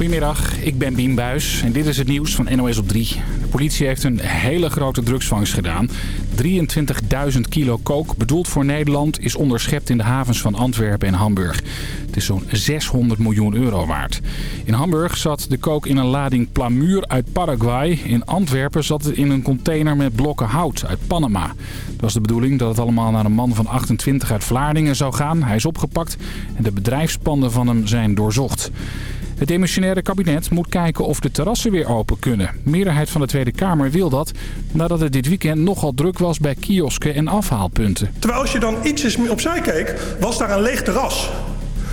Goedemiddag, ik ben Bien Buis en dit is het nieuws van NOS op 3. De politie heeft een hele grote drugsvangst gedaan. 23.000 kilo kook, bedoeld voor Nederland, is onderschept in de havens van Antwerpen en Hamburg. Het is zo'n 600 miljoen euro waard. In Hamburg zat de kook in een lading plamuur uit Paraguay. In Antwerpen zat het in een container met blokken hout uit Panama. Het was de bedoeling dat het allemaal naar een man van 28 uit Vlaardingen zou gaan. Hij is opgepakt en de bedrijfspanden van hem zijn doorzocht. Het demissionaire kabinet moet kijken of de terrassen weer open kunnen. De meerderheid van de Tweede Kamer wil dat, nadat het dit weekend nogal druk was bij kiosken en afhaalpunten. Terwijl als je dan ietsjes opzij keek, was daar een leeg terras.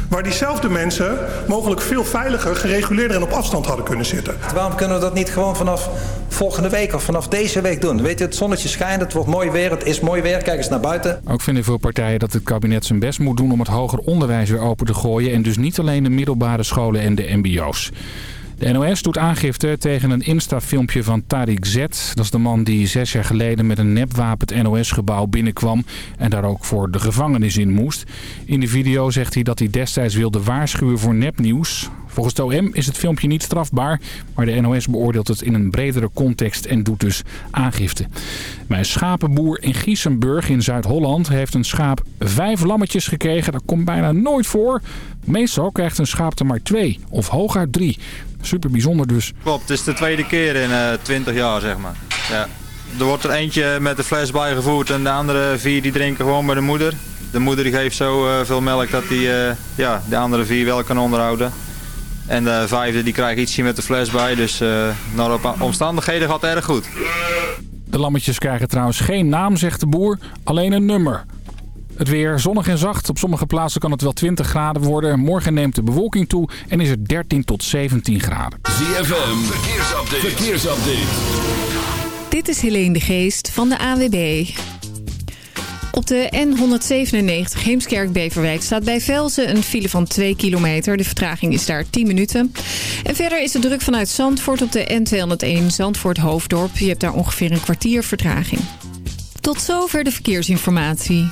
Waar diezelfde mensen mogelijk veel veiliger, gereguleerder en op afstand hadden kunnen zitten. Waarom kunnen we dat niet gewoon vanaf volgende week of vanaf deze week doen? Weet je, het zonnetje schijnt, het wordt mooi weer, het is mooi weer, kijk eens naar buiten. Ook vinden veel partijen dat het kabinet zijn best moet doen om het hoger onderwijs weer open te gooien. En dus niet alleen de middelbare scholen en de mbo's. De NOS doet aangifte tegen een Insta-filmpje van Tariq Z. Dat is de man die zes jaar geleden met een nepwapen het NOS-gebouw binnenkwam... en daar ook voor de gevangenis in moest. In de video zegt hij dat hij destijds wilde waarschuwen voor nepnieuws. Volgens het OM is het filmpje niet strafbaar, maar de NOS beoordeelt het in een bredere context en doet dus aangifte. Bij een schapenboer in Giesenburg in Zuid-Holland heeft een schaap vijf lammetjes gekregen. Dat komt bijna nooit voor. Meestal krijgt een schaap er maar twee of hooguit drie. Super bijzonder dus. Klopt, het is de tweede keer in uh, 20 jaar zeg maar. Ja. Er wordt er eentje met de fles bijgevoerd en de andere vier die drinken gewoon bij de moeder. De moeder die geeft zo uh, veel melk dat die, uh, ja, de andere vier wel kan onderhouden. En de vijfde die krijgt ietsje met de fles bij, dus naar op omstandigheden gaat het erg goed. De lammetjes krijgen trouwens geen naam, zegt de boer, alleen een nummer. Het weer zonnig en zacht. Op sommige plaatsen kan het wel 20 graden worden. Morgen neemt de bewolking toe en is het 13 tot 17 graden. ZFM, verkeersupdate. verkeersupdate. Dit is Helene de Geest van de AWB. Op de N197 Heemskerk-Beverwijk staat bij Velzen een file van 2 kilometer. De vertraging is daar 10 minuten. En verder is het druk vanuit Zandvoort op de N201 Zandvoort-Hoofddorp. Je hebt daar ongeveer een kwartier vertraging. Tot zover de verkeersinformatie.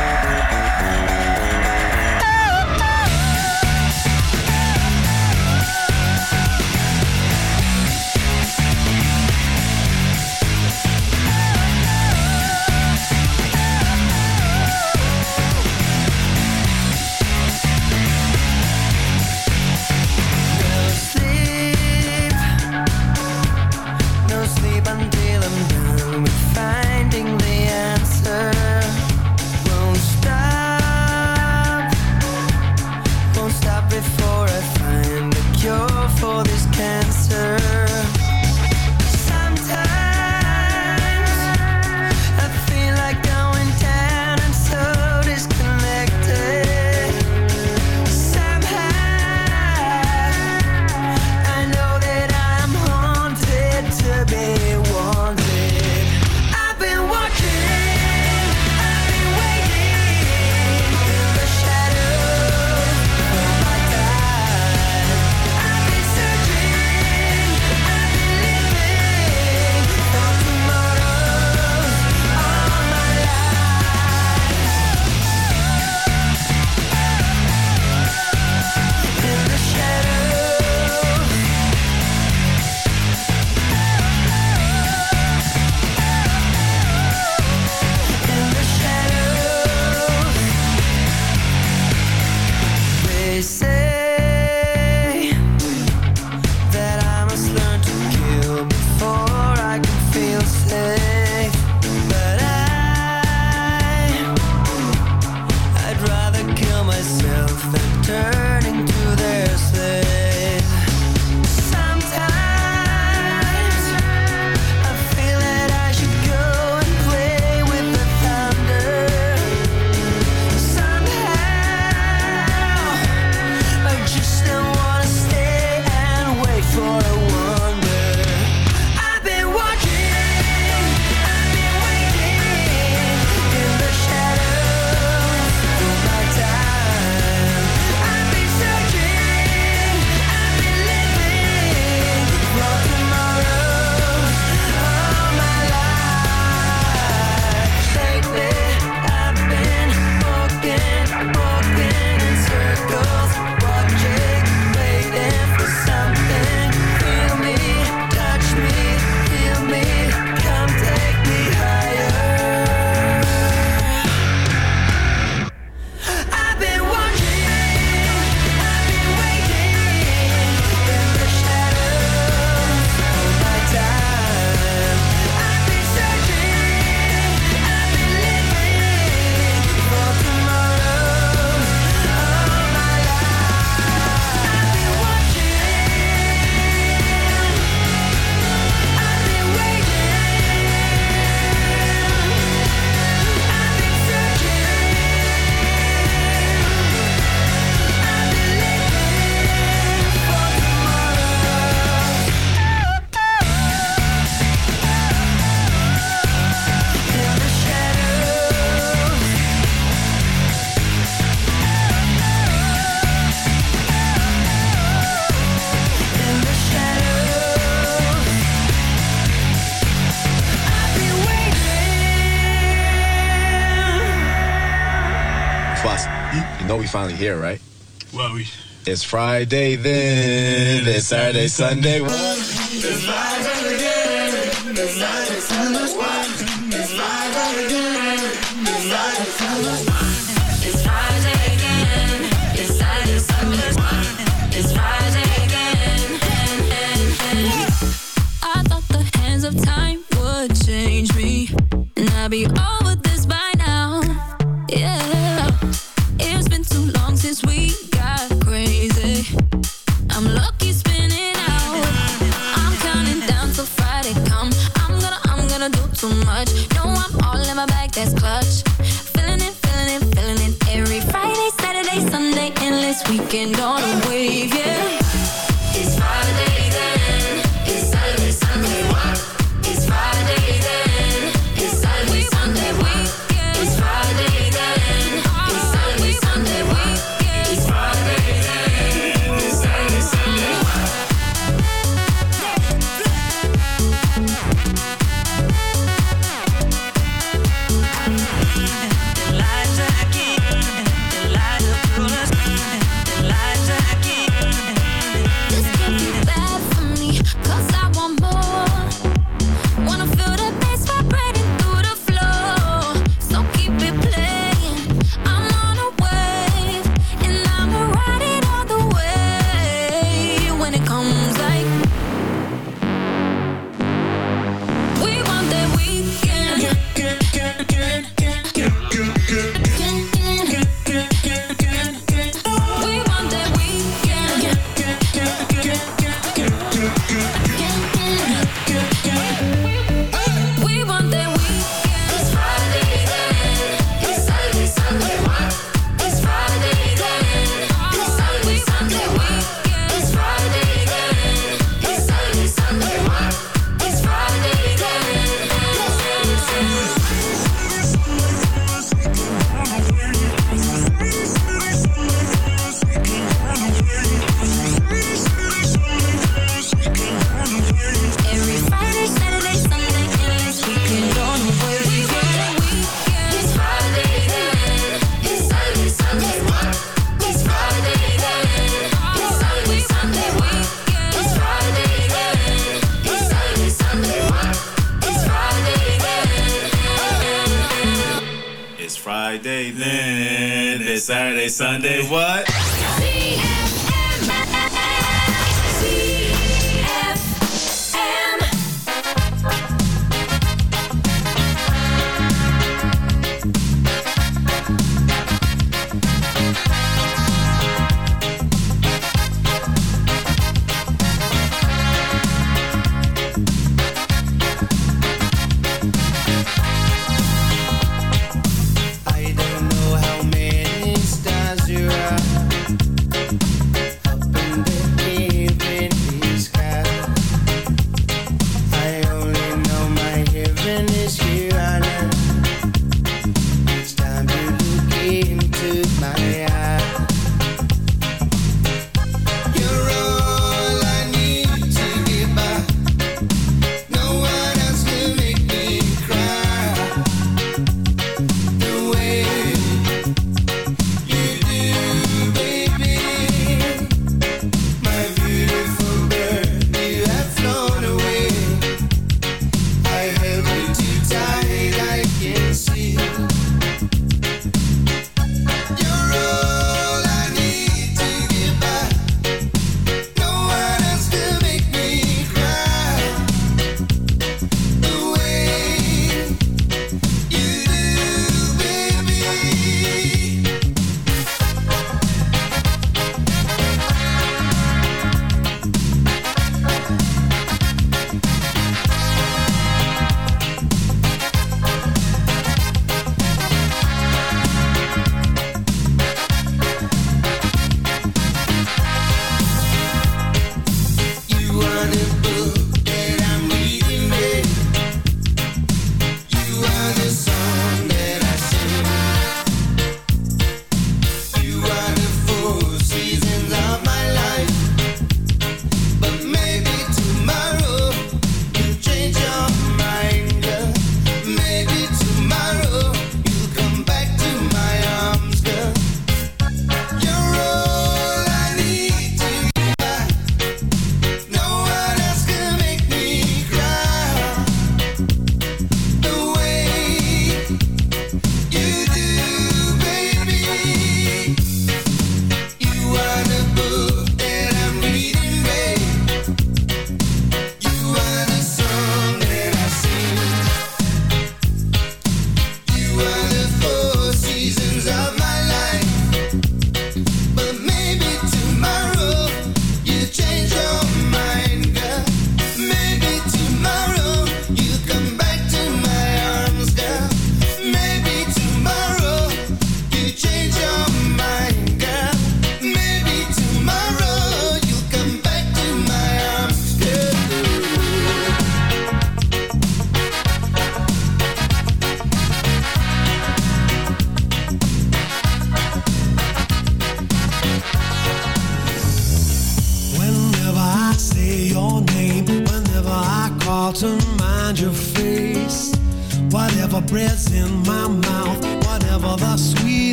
You know we finally here, right? Well, we. It's Friday then. It's Saturday, Sunday. It's Friday again. It's Friday, Sunday. It's Friday again. It's Friday, It's Friday again. It's Saturday, Sunday. It's Friday again. I thought the hands of time would change me, and I'd be all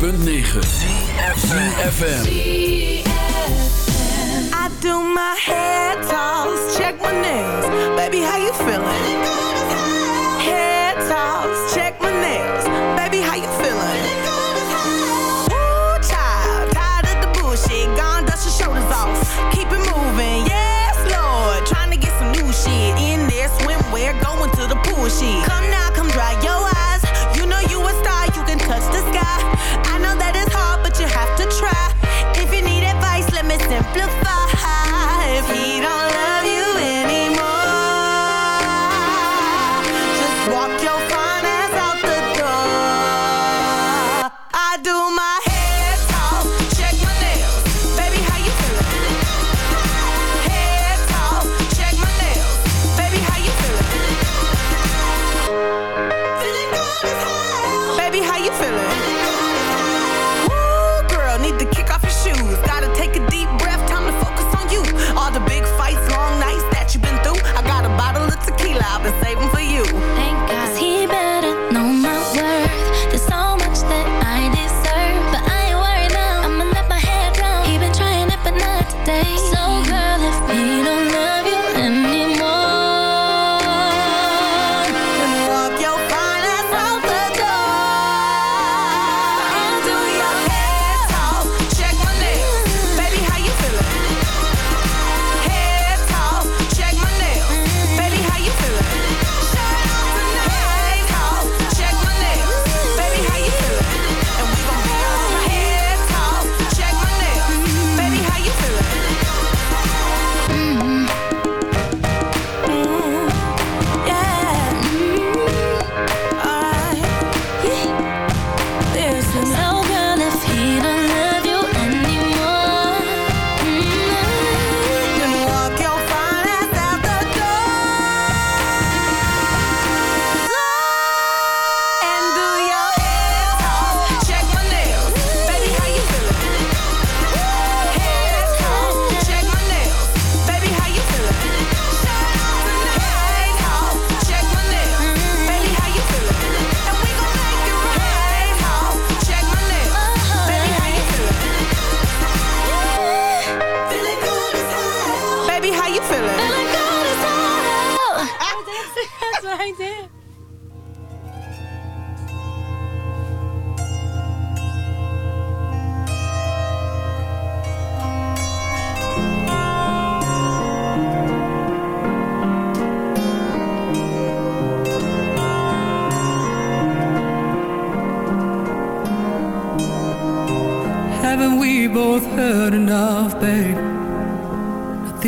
106.9 FM.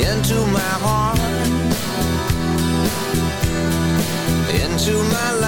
into my heart, into my life.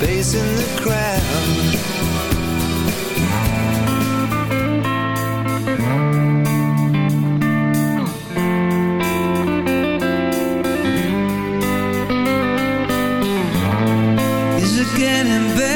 facing the crowd Is it getting better?